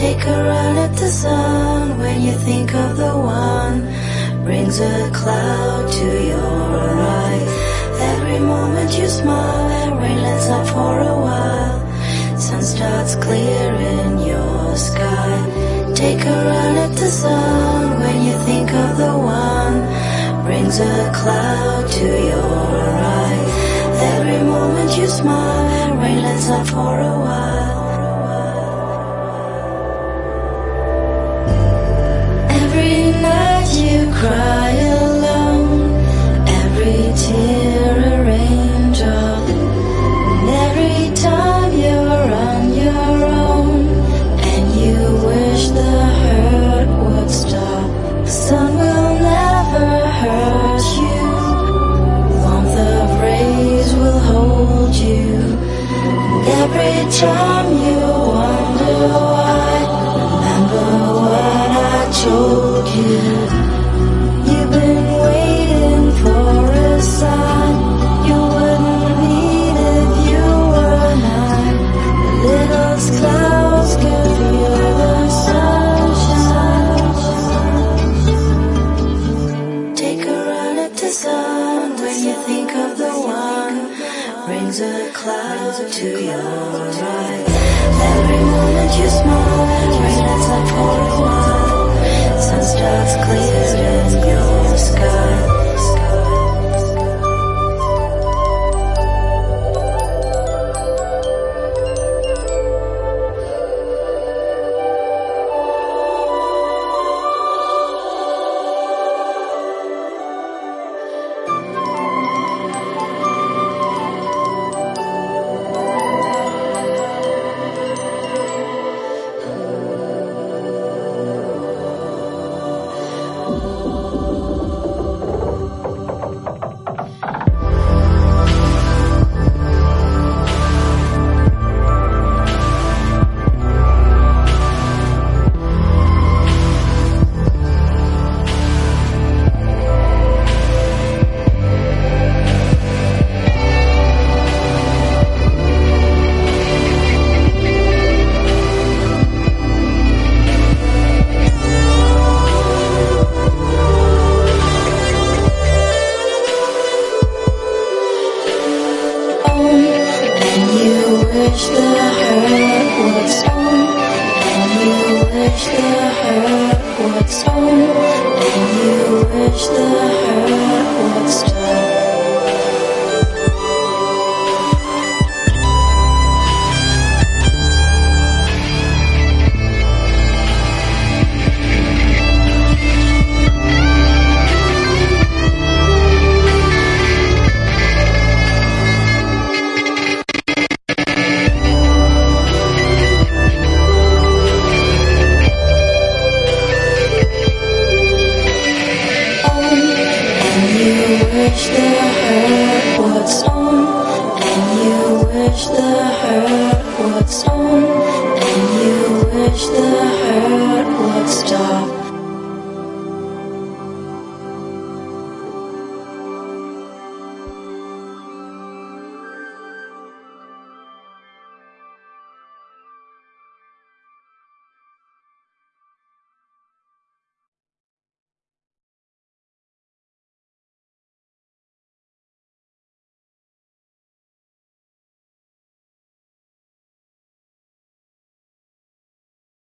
Take a run at the sun when you think of the one. Brings a cloud to your eye. Every moment you smile, rain lets up for a while. Sun starts clearing your sky. Take a run at the sun when you think of the one. Brings a cloud to your eye. Every moment you smile, rain lets up for a while. Cry alone, every tear a raindrop, and every time you're on your own, and you wish the hurt would stop. The sun will never hurt you, warmth of rays will hold you. And every time you wonder why, remember what I told you. Brings a cloud to your eye. Wish the hurt would stop. And you wish the hurt would stop. And you wish the hurt hurt would stop. And you wish the hurt